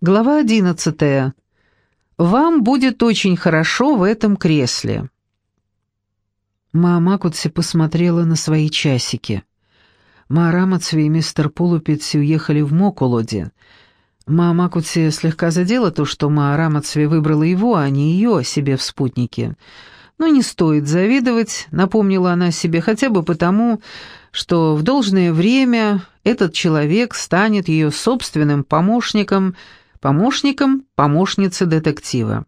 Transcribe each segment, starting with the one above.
Глава одиннадцатая. Вам будет очень хорошо в этом кресле. Мама Кутси посмотрела на свои часики. Маарамацви и мистер Пулупец уехали в Мокулоде. Мама Кутси слегка задела то, что Маарамацви выбрала его, а не ее себе в спутнике. Но не стоит завидовать, напомнила она себе, хотя бы потому, что в должное время этот человек станет ее собственным помощником – помощником помощницы детектива.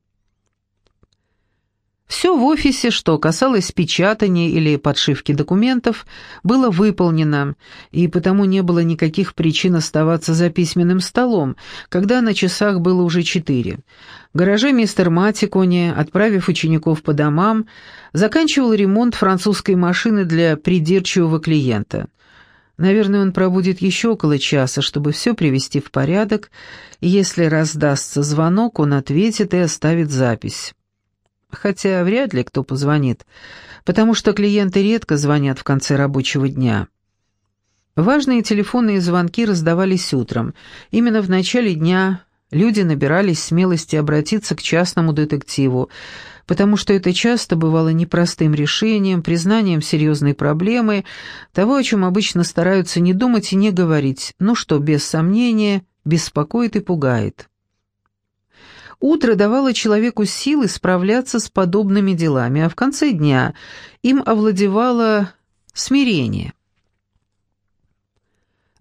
Все в офисе, что касалось печатания или подшивки документов, было выполнено, и потому не было никаких причин оставаться за письменным столом, когда на часах было уже четыре. В гараже мистер Матикони, отправив учеников по домам, заканчивал ремонт французской машины для придирчивого клиента – Наверное, он пробудет еще около часа, чтобы все привести в порядок, если раздастся звонок, он ответит и оставит запись. Хотя вряд ли кто позвонит, потому что клиенты редко звонят в конце рабочего дня. Важные телефонные звонки раздавались утром. Именно в начале дня люди набирались смелости обратиться к частному детективу, потому что это часто бывало непростым решением, признанием серьезной проблемы, того, о чем обычно стараются не думать и не говорить, но что, без сомнения, беспокоит и пугает. Утро давало человеку силы справляться с подобными делами, а в конце дня им овладевало смирение.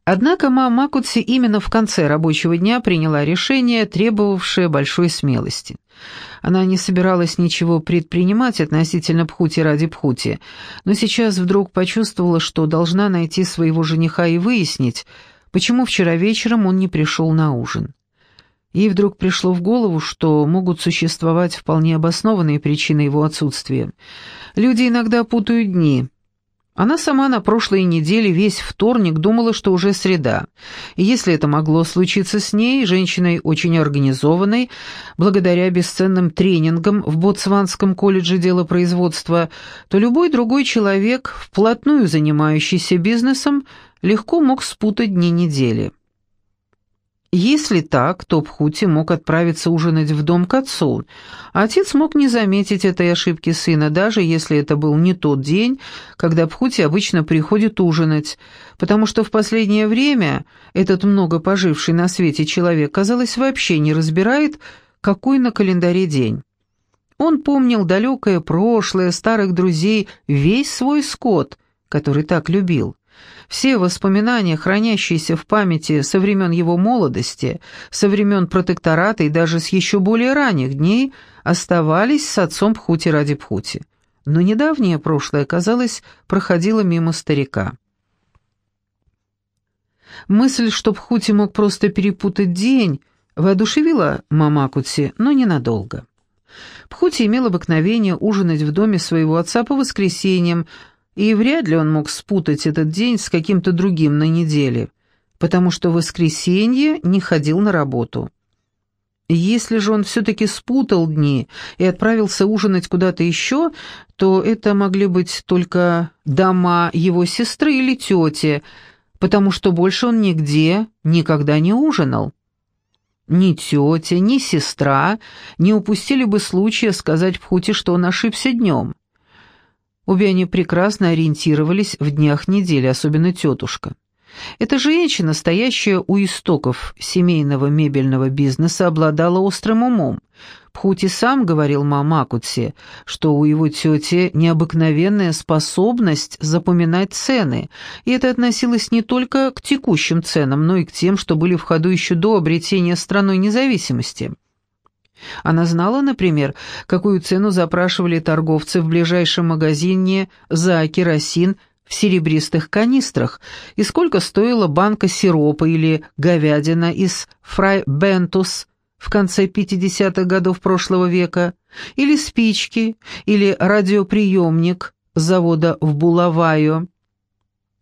Однако мама Макутси именно в конце рабочего дня приняла решение, требовавшее большой смелости – она не собиралась ничего предпринимать относительно Пхути ради Пхути, но сейчас вдруг почувствовала, что должна найти своего жениха и выяснить, почему вчера вечером он не пришел на ужин. Ей вдруг пришло в голову, что могут существовать вполне обоснованные причины его отсутствия. Люди иногда путают дни – она сама на прошлой неделе весь вторник думала, что уже среда. И если это могло случиться с ней, женщиной очень организованной, благодаря бесценным тренингам в Ботсванском колледже делопроизводства, то любой другой человек, вплотную занимающийся бизнесом, легко мог спутать дни недели. Если так, то Пхути мог отправиться ужинать в дом к отцу. отец мог не заметить этой ошибки сына, даже если это был не тот день, когда Пхути обычно приходит ужинать, потому что в последнее время этот много поживший на свете человек, казалось, вообще не разбирает, какой на календаре день. Он помнил далекое прошлое, старых друзей, весь свой скот, который так любил. Все воспоминания, хранящиеся в памяти со времен его молодости, со времен протектората и даже с еще более ранних дней, оставались с отцом Пхути ради Пхути. Но недавнее прошлое, казалось, проходило мимо старика. Мысль, что Пхути мог просто перепутать день, воодушевила Мамакути, но ненадолго. Пхути имел обыкновение ужинать в доме своего отца по воскресеньям, и вряд ли он мог спутать этот день с каким-то другим на неделе, потому что в воскресенье не ходил на работу. Если же он все-таки спутал дни и отправился ужинать куда-то еще, то это могли быть только дома его сестры или тети, потому что больше он нигде никогда не ужинал. Ни тетя, ни сестра не упустили бы случая сказать в Пхуте, что он ошибся днем. Обе они прекрасно ориентировались в днях недели, особенно тетушка. Эта женщина, стоящая у истоков семейного мебельного бизнеса, обладала острым умом. Пхути сам говорил Мамакутсе, что у его тети необыкновенная способность запоминать цены, и это относилось не только к текущим ценам, но и к тем, что были в ходу еще до обретения страной независимости. Она знала, например, какую цену запрашивали торговцы в ближайшем магазине за керосин в серебристых канистрах и сколько стоила банка сиропа или говядина из Фрай Бентус в конце 50-х годов прошлого века, или спички, или радиоприемник завода в Булавайо.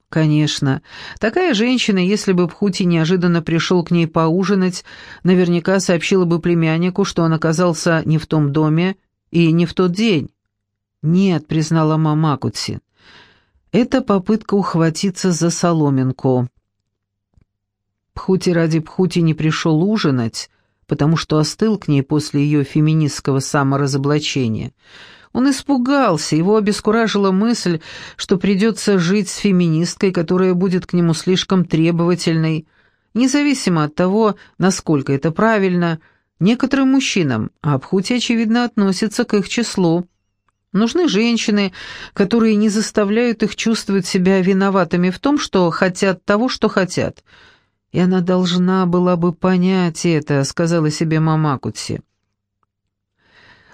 Конечно, такая женщина, если бы Пхути неожиданно пришел к ней поужинать, наверняка сообщила бы племяннику, что он оказался не в том доме и не в тот день. «Нет», — признала мама Кутси, — «это попытка ухватиться за соломинку». Пхути ради Пхути не пришел ужинать, потому что остыл к ней после ее феминистского саморазоблачения. Он испугался, его обескуражила мысль, что придется жить с феминисткой, которая будет к нему слишком требовательной, независимо от того, насколько это правильно, некоторым мужчинам, а Абхути, очевидно, относится к их числу. Нужны женщины, которые не заставляют их чувствовать себя виноватыми в том, что хотят того, что хотят. И она должна была бы понять это, сказала себе мама Кутси.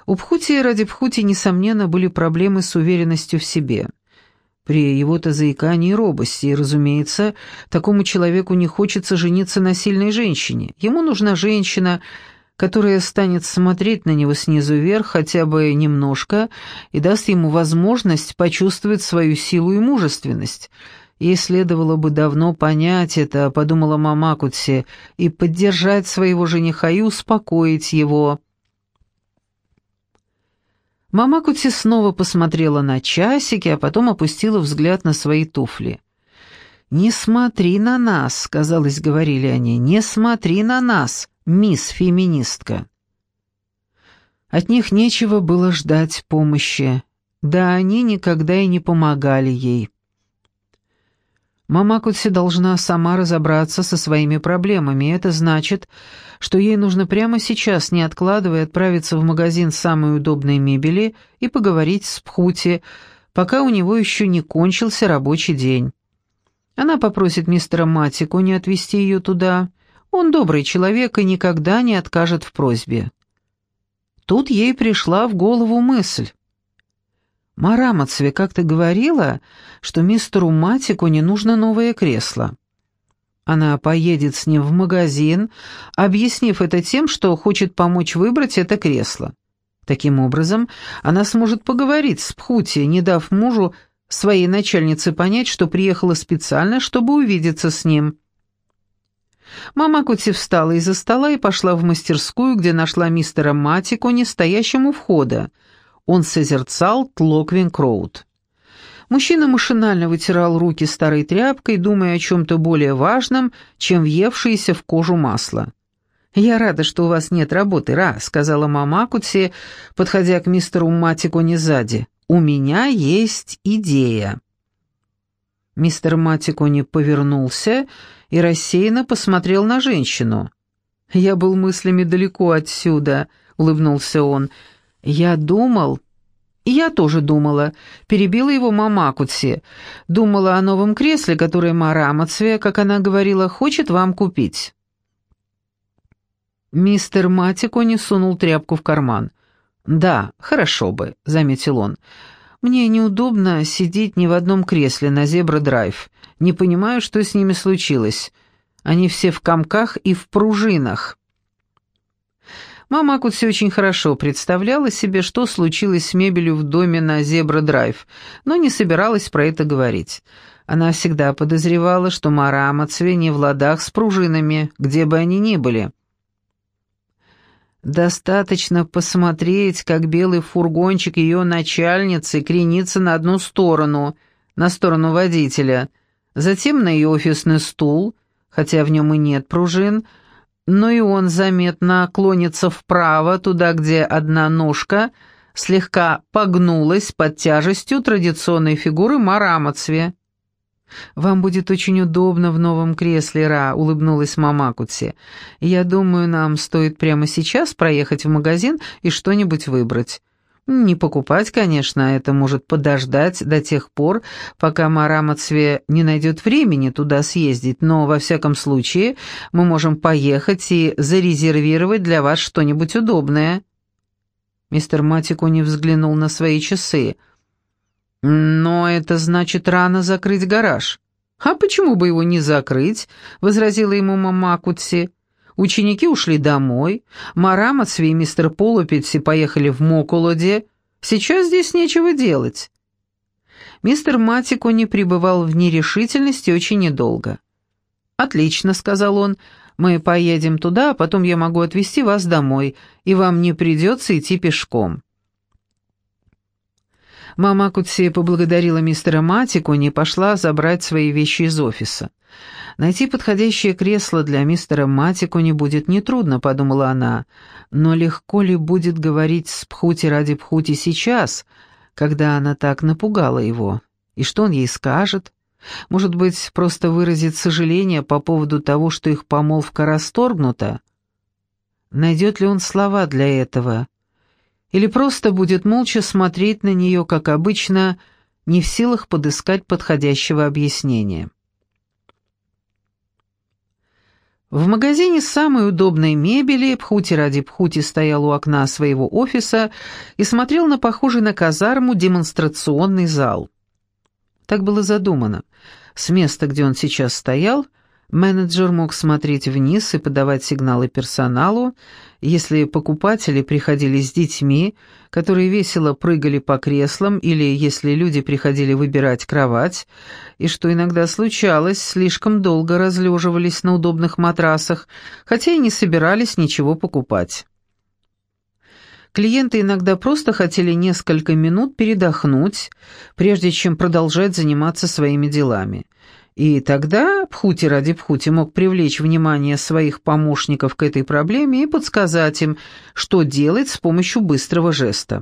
У Пхути и ради Пхути, несомненно, были проблемы с уверенностью в себе. При его-то заикании и робости, и, разумеется, такому человеку не хочется жениться на сильной женщине. Ему нужна женщина, которая станет смотреть на него снизу вверх хотя бы немножко и даст ему возможность почувствовать свою силу и мужественность. Ей следовало бы давно понять это, подумала мама Кутси, и поддержать своего жениха и успокоить его. Мама Кутси снова посмотрела на часики, а потом опустила взгляд на свои туфли. «Не смотри на нас», — казалось, говорили они, — «не смотри на нас» мисс-феминистка. От них нечего было ждать помощи, да они никогда и не помогали ей. Мама Кутси должна сама разобраться со своими проблемами, это значит, что ей нужно прямо сейчас, не откладывая, отправиться в магазин самой удобной мебели и поговорить с Пхути, пока у него еще не кончился рабочий день. Она попросит мистера Матику не отвезти ее туда, он добрый человек и никогда не откажет в просьбе. Тут ей пришла в голову мысль. «Марамацве как-то говорила, что мистеру Матику не нужно новое кресло. Она поедет с ним в магазин, объяснив это тем, что хочет помочь выбрать это кресло. Таким образом, она сможет поговорить с Пхути, не дав мужу своей начальнице понять, что приехала специально, чтобы увидеться с ним. Мама Кути встала из-за стола и пошла в мастерскую, где нашла мистера Матико, не стоящему входа. Он созерцал Тлоквин-Кроуд. Мужчина машинально вытирал руки старой тряпкой, думая о чем-то более важном, чем въевшееся в кожу масло. «Я рада, что у вас нет работы, Ра», — сказала мама Акутси, подходя к мистеру Матиконе сзади. «У меня есть идея». Мистер Матикони повернулся и рассеянно посмотрел на женщину. «Я был мыслями далеко отсюда», — улыбнулся он. «Я думал...» «Я тоже думала», — перебила его мама Акутси. «Думала о новом кресле, которое Мара Амацве, как она говорила, хочет вам купить». Мистер Матико не сунул тряпку в карман. «Да, хорошо бы», — заметил он. «Мне неудобно сидеть ни в одном кресле на Зебра-драйв. Не понимаю, что с ними случилось. Они все в комках и в пружинах. Мама Акутси очень хорошо представляла себе, что случилось с мебелью в доме на Зебра-драйв, но не собиралась про это говорить. Она всегда подозревала, что Мара Амацве не в ладах с пружинами, где бы они ни были. Достаточно посмотреть, как белый фургончик ее начальницы кренится на одну сторону, на сторону водителя — затем на ее офисный стул, хотя в нем и нет пружин, но и он заметно клонится вправо, туда, где одна ножка слегка погнулась под тяжестью традиционной фигуры Марамацве. «Вам будет очень удобно в новом кресле, Ра», — улыбнулась мама Кутси. «Я думаю, нам стоит прямо сейчас проехать в магазин и что-нибудь выбрать. Не покупать, конечно, это может подождать до тех пор, пока Марамацве не найдет времени туда съездить, но во всяком случае мы можем поехать и зарезервировать для вас что-нибудь удобное». Мистер Матико не взглянул на свои часы. «Но это значит рано закрыть гараж». «А почему бы его не закрыть?» — возразила ему мама Кутси. Ученики ушли домой, Марамацви и мистер Полупетси поехали в Моколоде. Сейчас здесь нечего делать. Мистер Матико не пребывал в нерешительности очень недолго. «Отлично», — сказал он, — «мы поедем туда, а потом я могу отвезти вас домой, и вам не придется идти пешком». Мама Кутси поблагодарила мистера Матикони и пошла забрать свои вещи из офиса. Найти подходящее кресло для мистера Матикони будет нетрудно, подумала она, но легко ли будет говорить с Пхути ради Пхути сейчас, когда она так напугала его? И что он ей скажет? Может быть, просто выразит сожаление по поводу того, что их помолвка расторгнута? Найдет ли он слова для этого? Или просто будет молча смотреть на нее, как обычно, не в силах подыскать подходящего объяснения? В магазине самой удобной мебели Пхути ради Пхути стоял у окна своего офиса и смотрел на похожий на казарму демонстрационный зал. Так было задумано. С места, где он сейчас стоял, Менеджер мог смотреть вниз и подавать сигналы персоналу, если покупатели приходили с детьми, которые весело прыгали по креслам, или если люди приходили выбирать кровать, и что иногда случалось, слишком долго разлеживались на удобных матрасах, хотя и не собирались ничего покупать. Клиенты иногда просто хотели несколько минут передохнуть, прежде чем продолжать заниматься своими делами – и тогда Пхути ради Пхути мог привлечь внимание своих помощников к этой проблеме и подсказать им, что делать с помощью быстрого жеста.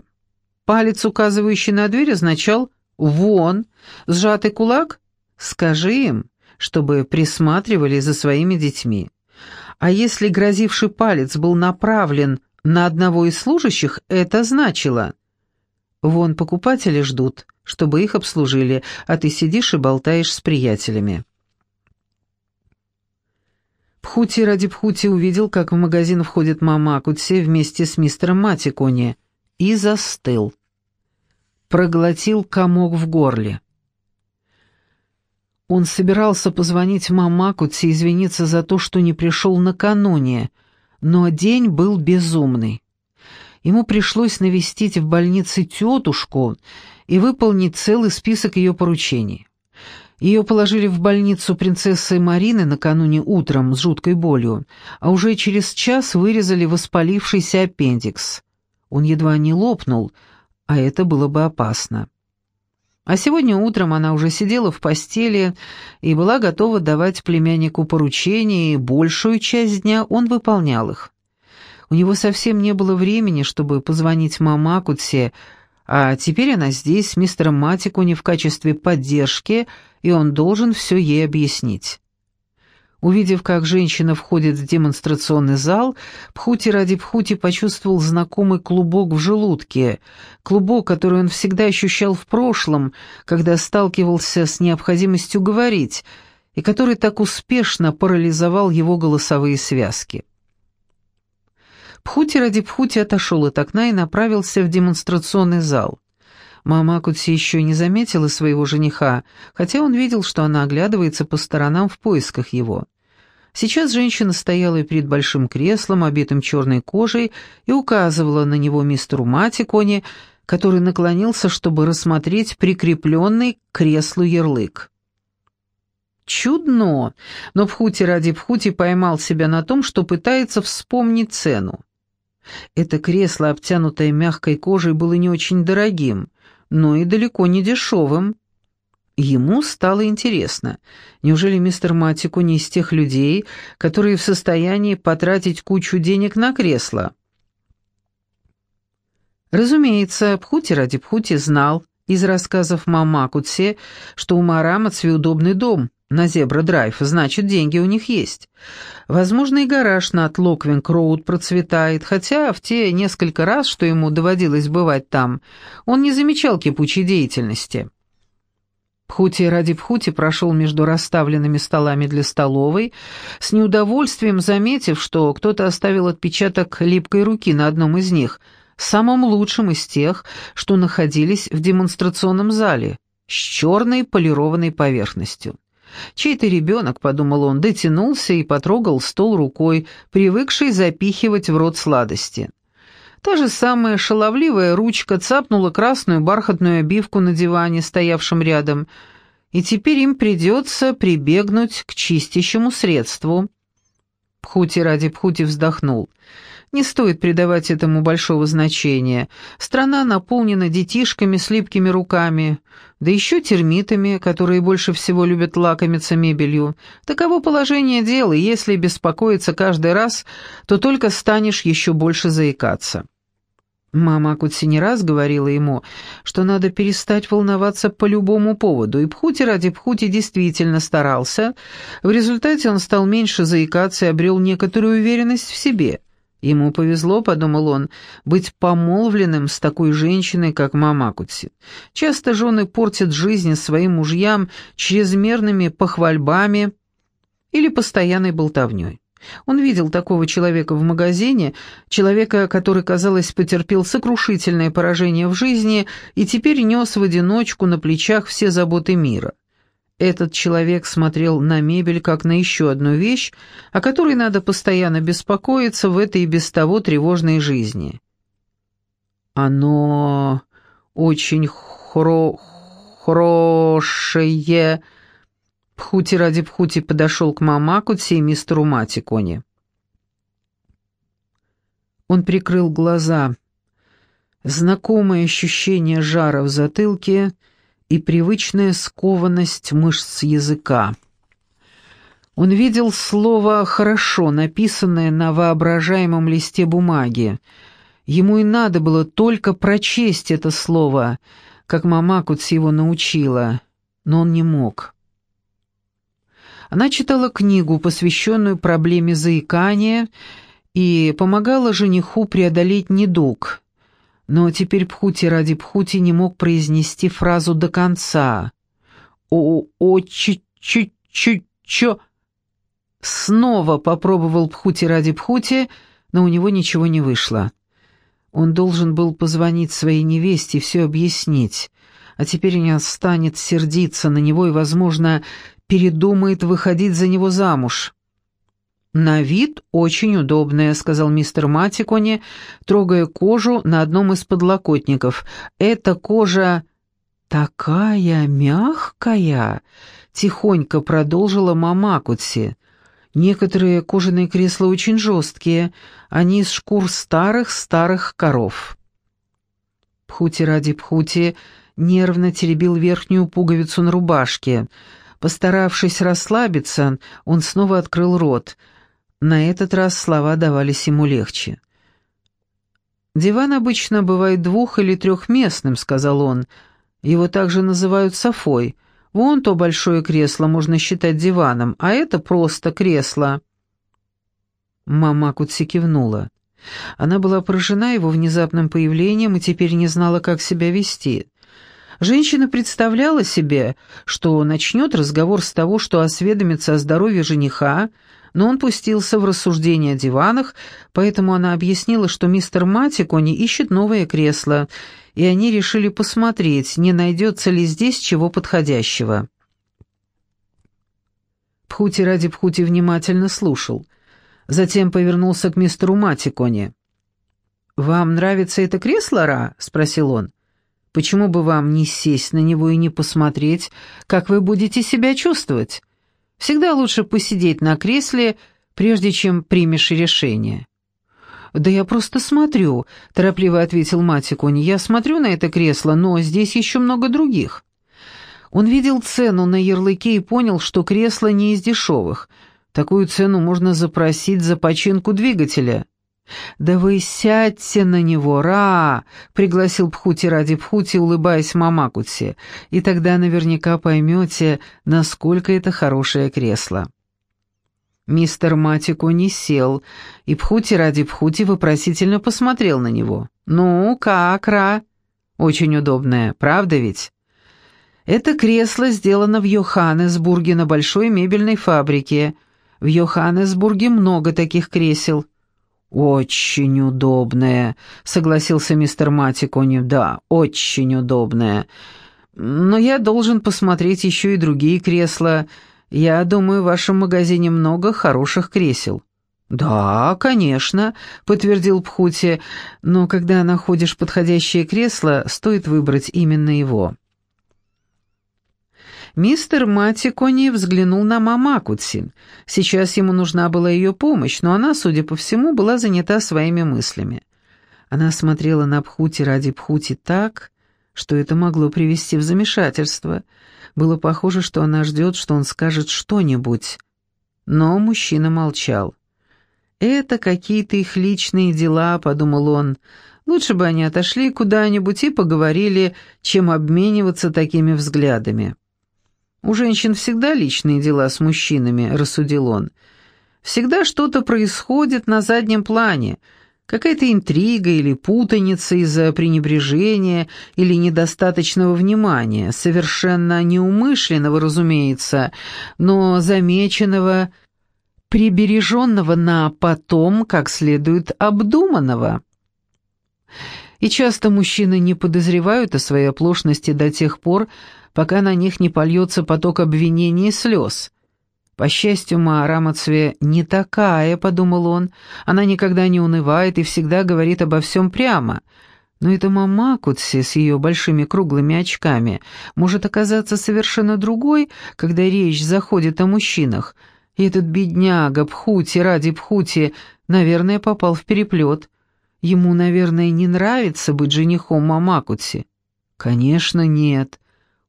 Палец, указывающий на дверь, означал «вон», сжатый кулак «скажи им», чтобы присматривали за своими детьми. А если грозивший палец был направлен на одного из служащих, это значило «вон покупатели ждут, чтобы их обслужили, а ты сидишь и болтаешь с приятелями». Пхути ради Пхути увидел, как в магазин входит мама Акутси вместе с мистером Матикони, и застыл. Проглотил комок в горле. Он собирался позвонить Мамакути и извиниться за то, что не пришел накануне, но день был безумный. Ему пришлось навестить в больнице тетушку и выполнить целый список ее поручений. Ее положили в больницу принцессы Марины накануне утром с жуткой болью, а уже через час вырезали воспалившийся аппендикс. Он едва не лопнул, а это было бы опасно. А сегодня утром она уже сидела в постели и была готова давать племяннику поручения, и большую часть дня он выполнял их. У него совсем не было времени, чтобы позвонить Мамакутсе, а теперь она здесь с мистером Матикуни в качестве поддержки, и он должен все ей объяснить. Увидев, как женщина входит в демонстрационный зал, Пхути ради Пхути почувствовал знакомый клубок в желудке, клубок, который он всегда ощущал в прошлом, когда сталкивался с необходимостью говорить, и который так успешно парализовал его голосовые связки. Пхути ради Пхути отошел от окна и направился в демонстрационный зал. Мама Акутси еще не заметила своего жениха, хотя он видел, что она оглядывается по сторонам в поисках его. Сейчас женщина стояла перед большим креслом, обитым черной кожей, и указывала на него мистеру Матиконе, который наклонился, чтобы рассмотреть прикрепленный к креслу ярлык. Чудно, но Пхути ради Пхути поймал себя на том, что пытается вспомнить цену. Это кресло, обтянутое мягкой кожей, было не очень дорогим, но и далеко не дешевым. Ему стало интересно, неужели мистер Матику не из тех людей, которые в состоянии потратить кучу денег на кресло? Разумеется, Пхути ради Пхути знал из рассказов Мамакутсе, что у Марамацви удобный дом — на Зебра-драйв, значит, деньги у них есть. Возможно, и гараж над Тлоквенг-Роуд процветает, хотя в те несколько раз, что ему доводилось бывать там, он не замечал кипучей деятельности. Пхути Радипхути прошел между расставленными столами для столовой, с неудовольствием заметив, что кто-то оставил отпечаток липкой руки на одном из них, самым лучшим из тех, что находились в демонстрационном зале, с черной полированной поверхностью. Чей-то ребенок, подумал он, дотянулся и потрогал стол рукой, привыкший запихивать в рот сладости. Та же самая шаловливая ручка цапнула красную бархатную обивку на диване, стоявшем рядом, и теперь им придется прибегнуть к чистящему средству. Пхути ради Пхути вздохнул. Не стоит придавать этому большого значения. Страна наполнена детишками с липкими руками, да еще термитами, которые больше всего любят лакомиться мебелью. Таково положение дел, и если беспокоиться каждый раз, то только станешь еще больше заикаться. Мама Акутси не раз говорила ему, что надо перестать волноваться по любому поводу, и Пхути ради Пхути действительно старался. В результате он стал меньше заикаться и обрел некоторую уверенность в себе. Ему повезло, подумал он, быть помолвленным с такой женщиной, как мама Акутси. Часто жены портят жизнь своим мужьям чрезмерными похвальбами или постоянной болтовней. Он видел такого человека в магазине, человека, который, казалось, потерпел сокрушительное поражение в жизни и теперь нес в одиночку на плечах все заботы мира. Этот человек смотрел на мебель как на еще одну вещь, о которой надо постоянно беспокоиться в этой и без того тревожной жизни. «Оно очень хро... хорошее...» Пхути ради Пхути подошел к Мамакути и мистеру Матиконе. Он прикрыл глаза. Знакомое ощущение жара в затылке и привычная скованность мышц языка. Он видел слово «хорошо», написанное на воображаемом листе бумаги. Ему и надо было только прочесть это слово, как Мамакутси его научила, но он не мог. Она читала книгу, посвященную проблеме заикания, и помогала жениху преодолеть недуг. Но теперь Пхути ради Пхути не мог произнести фразу до конца. «О-о-чи-чи-чи-чо...» Снова попробовал Пхути ради Пхути, но у него ничего не вышло. Он должен был позвонить своей невесте и все объяснить, а теперь не станет сердиться на него и, возможно, передумает выходить за него замуж. «На вид очень удобная», — сказал мистер Матикони, трогая кожу на одном из подлокотников. «Эта кожа такая мягкая», — тихонько продолжила мама Кутси. «Некоторые кожаные кресла очень жесткие, они из шкур старых-старых коров». Пхути ради Пхути нервно теребил верхнюю пуговицу на рубашке — Постаравшись расслабиться, он снова открыл рот. На этот раз слова давались ему легче. «Диван обычно бывает двух- или трехместным», — сказал он. «Его также называют софой. Вон то большое кресло можно считать диваном, а это просто кресло». Мама Кутси кивнула. Она была поражена его внезапным появлением и теперь не знала, как себя вести. Женщина представляла себе, что начнет разговор с того, что осведомится о здоровье жениха, но он пустился в рассуждения о диванах, поэтому она объяснила, что мистер Матикони ищет новое кресло, и они решили посмотреть, не найдется ли здесь чего подходящего. Пхути ради Пхути внимательно слушал. Затем повернулся к мистеру Матикони. «Вам нравится это кресло, Ра?» — спросил он. Почему бы вам не сесть на него и не посмотреть, как вы будете себя чувствовать? Всегда лучше посидеть на кресле, прежде чем примешь решение». «Да я просто смотрю», — торопливо ответил Матикони. «Я смотрю на это кресло, но здесь еще много других». Он видел цену на ярлыке и понял, что кресло не из дешевых. Такую цену можно запросить за починку двигателя. «Да вы сядьте на него, Ра!» — пригласил Пхути ради Пхути, улыбаясь Мамакути, «и тогда наверняка поймете, насколько это хорошее кресло». Мистер Матику не сел, и Пхути ради Пхути вопросительно посмотрел на него. «Ну, как, Ра?» «Очень удобное, правда ведь?» «Это кресло сделано в Йоханнесбурге на большой мебельной фабрике. В Йоханнесбурге много таких кресел». «Очень удобная», — согласился мистер Матикони. «Да, очень удобная. Но я должен посмотреть еще и другие кресла. Я думаю, в вашем магазине много хороших кресел». «Да, конечно», — подтвердил Пхути, «но когда находишь подходящее кресло, стоит выбрать именно его». Мистер Матикони взглянул на Мамакутси. Сейчас ему нужна была ее помощь, но она, судя по всему, была занята своими мыслями. Она смотрела на Пхути ради Пхути так, что это могло привести в замешательство. Было похоже, что она ждет, что он скажет что-нибудь. Но мужчина молчал. «Это какие-то их личные дела», — подумал он. «Лучше бы они отошли куда-нибудь и поговорили, чем обмениваться такими взглядами». «У женщин всегда личные дела с мужчинами», — рассудил он. «Всегда что-то происходит на заднем плане, какая-то интрига или путаница из-за пренебрежения или недостаточного внимания, совершенно неумышленного, разумеется, но замеченного прибереженного на потом, как следует обдуманного. И часто мужчины не подозревают о своей оплошности до тех пор, пока на них не польется поток обвинений и слез. По счастью, Маарамацве не такая, подумал он, она никогда не унывает и всегда говорит обо всем прямо. Но эта мама Кутси с ее большими круглыми очками может оказаться совершенно другой, когда речь заходит о мужчинах – и этот бедняга Пхути ради Пхути, наверное, попал в переплет. Ему, наверное, не нравится быть женихом Мамакути. Конечно, нет.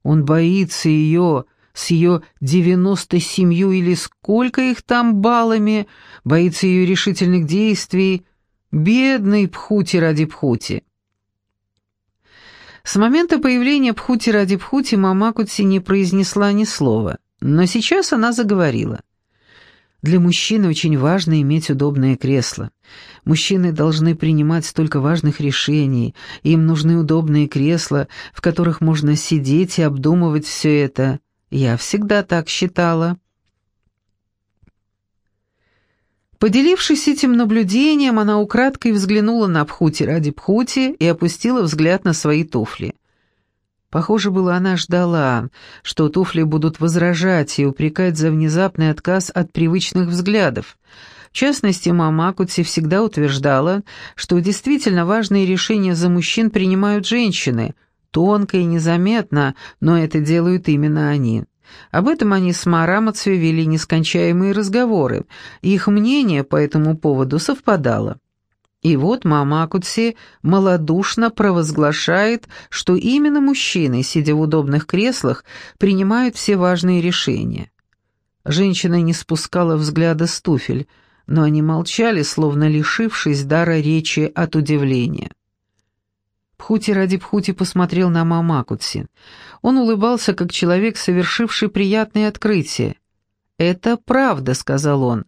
Он боится ее, с ее девяносто семью или сколько их там баллами, боится ее решительных действий. Бедный Пхути ради Пхути. С момента появления Пхути ради Пхути Мамакути не произнесла ни слова, но сейчас она заговорила. Для мужчины очень важно иметь удобное кресло. Мужчины должны принимать столько важных решений, им нужны удобные кресла, в которых можно сидеть и обдумывать все это. Я всегда так считала. Поделившись этим наблюдением, она украдкой взглянула на Пхути ради Пхути и опустила взгляд на свои туфли. Похоже было, она ждала, что туфли будут возражать и упрекать за внезапный отказ от привычных взглядов. В частности, мама Кутси всегда утверждала, что действительно важные решения за мужчин принимают женщины, тонко и незаметно, но это делают именно они. Об этом они с Марамацве вели нескончаемые разговоры, и их мнение по этому поводу совпадало. И вот мама Акутси малодушно провозглашает, что именно мужчины, сидя в удобных креслах, принимают все важные решения. Женщина не спускала взгляда с туфель, но они молчали, словно лишившись дара речи от удивления. Пхути ради Пхути посмотрел на Мамакутси. Он улыбался, как человек, совершивший приятное открытие. «Это правда», — сказал он.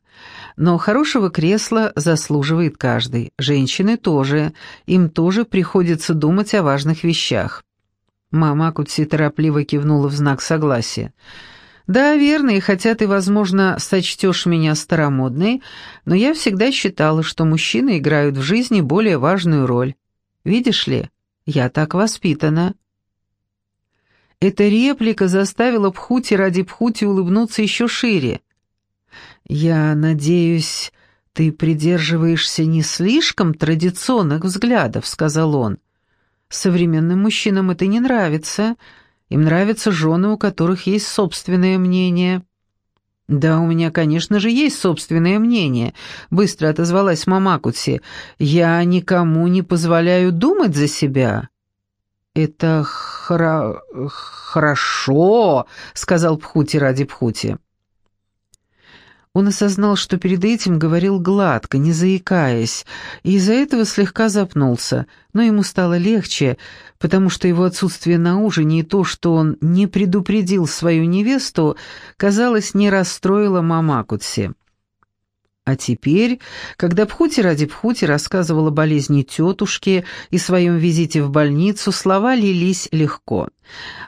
«Но хорошего кресла заслуживает каждый. Женщины тоже. Им тоже приходится думать о важных вещах». Мама Кутси торопливо кивнула в знак согласия. «Да, верно, и хотя ты, возможно, сочтешь меня старомодной, но я всегда считала, что мужчины играют в жизни более важную роль. Видишь ли, я так воспитана». Эта реплика заставила Пхути ради Пхути улыбнуться еще шире. «Я надеюсь, ты придерживаешься не слишком традиционных взглядов», — сказал он. «Современным мужчинам это не нравится. Им нравятся жены, у которых есть собственное мнение». «Да, у меня, конечно же, есть собственное мнение», — быстро отозвалась Мамакути. «Я никому не позволяю думать за себя». «Это хра... хорошо», — сказал Пхути ради Пхути. Он осознал, что перед этим говорил гладко, не заикаясь, и из-за этого слегка запнулся, но ему стало легче, потому что его отсутствие на ужине и то, что он не предупредил свою невесту, казалось, не расстроило Мамакутси. А теперь, когда Пхути ради Пхути рассказывала болезни тетушки и своем визите в больницу, слова лились легко.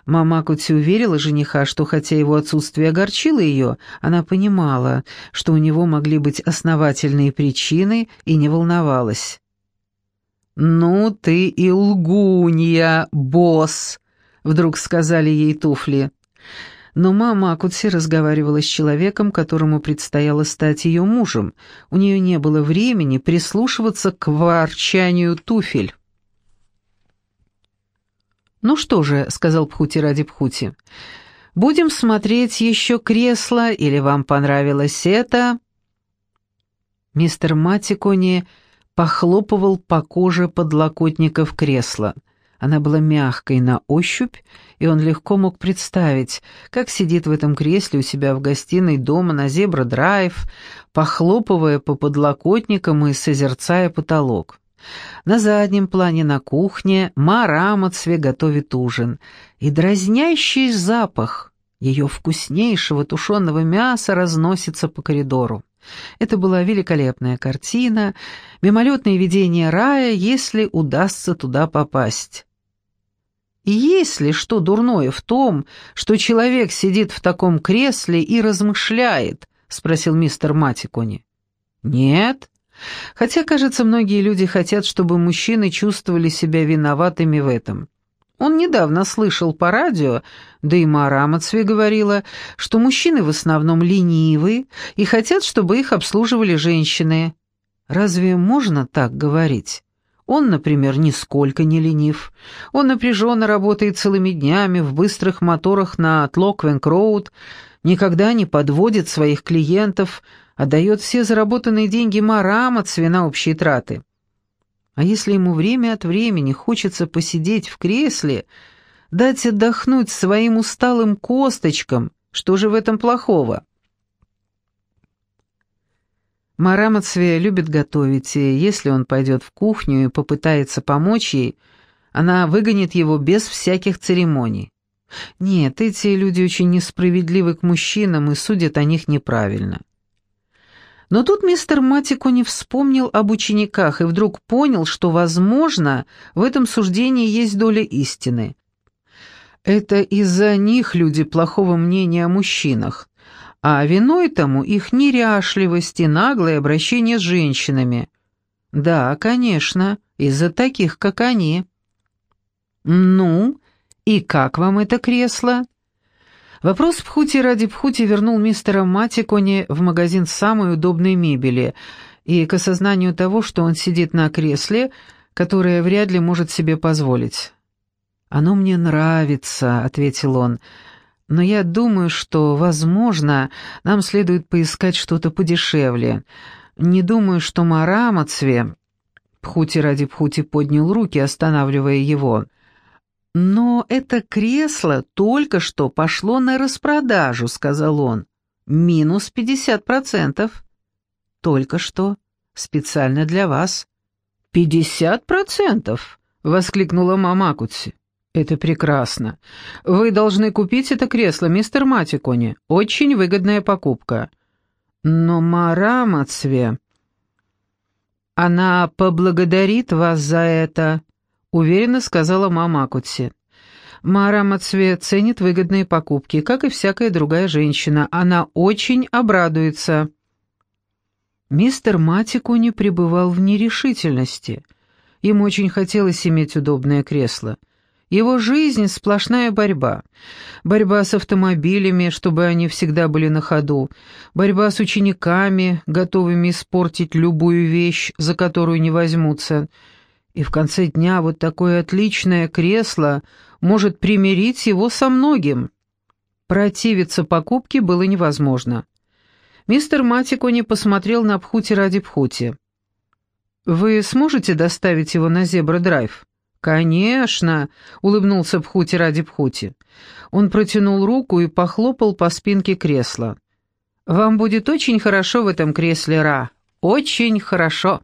Мама Кути уверила жениха, что хотя его отсутствие огорчило ее, она понимала, что у него могли быть основательные причины и не волновалась. «Ну ты и лгунья, босс!» — вдруг сказали ей туфли. Но мама Акутси разговаривала с человеком, которому предстояло стать ее мужем. У нее не было времени прислушиваться к ворчанию туфель. «Ну что же», — сказал Пхути ради Пхути, — Будем смотреть еще кресло, или вам понравилось это?» Мистер Матикони похлопывал по коже подлокотников кресла. Она была мягкой на ощупь, и он легко мог представить, как сидит в этом кресле у себя в гостиной дома на Зебра-драйв, похлопывая по подлокотникам и созерцая потолок. На заднем плане на кухне Ма Рамацве готовит ужин, и дразнящий запах ее вкуснейшего тушеного мяса разносится по коридору. Это была великолепная картина, мимолетное видение рая, если удастся туда попасть. И есть ли что дурное в том, что человек сидит в таком кресле и размышляет? спросил мистер Матикони. Нет. Хотя, кажется, многие люди хотят, чтобы мужчины чувствовали себя виноватыми в этом. Он недавно слышал по радио, да и Мара говорила, что мужчины в основном ленивы и хотят, чтобы их обслуживали женщины. Разве можно так говорить? Он, например, нисколько не ленив. Он напряженно работает целыми днями в быстрых моторах на Тлоквенк-Роуд, никогда не подводит своих клиентов, отдает все заработанные деньги Марам от на общие траты. А если ему время от времени хочется посидеть в кресле, дать отдохнуть своим усталым косточкам, что же в этом плохого? Марамацве любит готовить, и если он пойдет в кухню и попытается помочь ей, она выгонит его без всяких церемоний. Нет, эти люди очень несправедливы к мужчинам и судят о них неправильно. Но тут мистер Матико не вспомнил об учениках и вдруг понял, что, возможно, в этом суждении есть доля истины. Это из-за них люди плохого мнения о мужчинах, а виной тому их неряшливость и наглое обращение с женщинами. Да, конечно, из-за таких, как они. «Ну, и как вам это кресло?» Вопрос Пхути ради Пхути вернул мистера Матикони в магазин самой удобной мебели и к осознанию того, что он сидит на кресле, которое вряд ли может себе позволить. «Оно мне нравится», — ответил он, — но я думаю, что, возможно, нам следует поискать что-то подешевле. Не думаю, что Марамацве...» Пхути ради Пхути поднял руки, останавливая его. «Но это кресло только что пошло на распродажу», — сказал он. «Минус пятьдесят процентов». «Только что. Специально для вас». «Пятьдесят процентов?» — воскликнула мама Кутси. «Это прекрасно. Вы должны купить это кресло, мистер Матикони. Очень выгодная покупка». «Но Мара Мацве...» «Она поблагодарит вас за это», — уверенно сказала мама Акутси. «Мара ценит выгодные покупки, как и всякая другая женщина. Она очень обрадуется». Мистер Матикони пребывал в нерешительности. Ему очень хотелось иметь удобное кресло. Его жизнь — сплошная борьба. Борьба с автомобилями, чтобы они всегда были на ходу. Борьба с учениками, готовыми испортить любую вещь, за которую не возьмутся. И в конце дня вот такое отличное кресло может примирить его со многим. Противиться покупке было невозможно. Мистер Матикони посмотрел на Пхути ради Пхути. «Вы сможете доставить его на Зебра-драйв?» «Конечно», — улыбнулся Пхути ради Пхути. Он протянул руку и похлопал по спинке кресла. «Вам будет очень хорошо в этом кресле, Ра. Очень хорошо».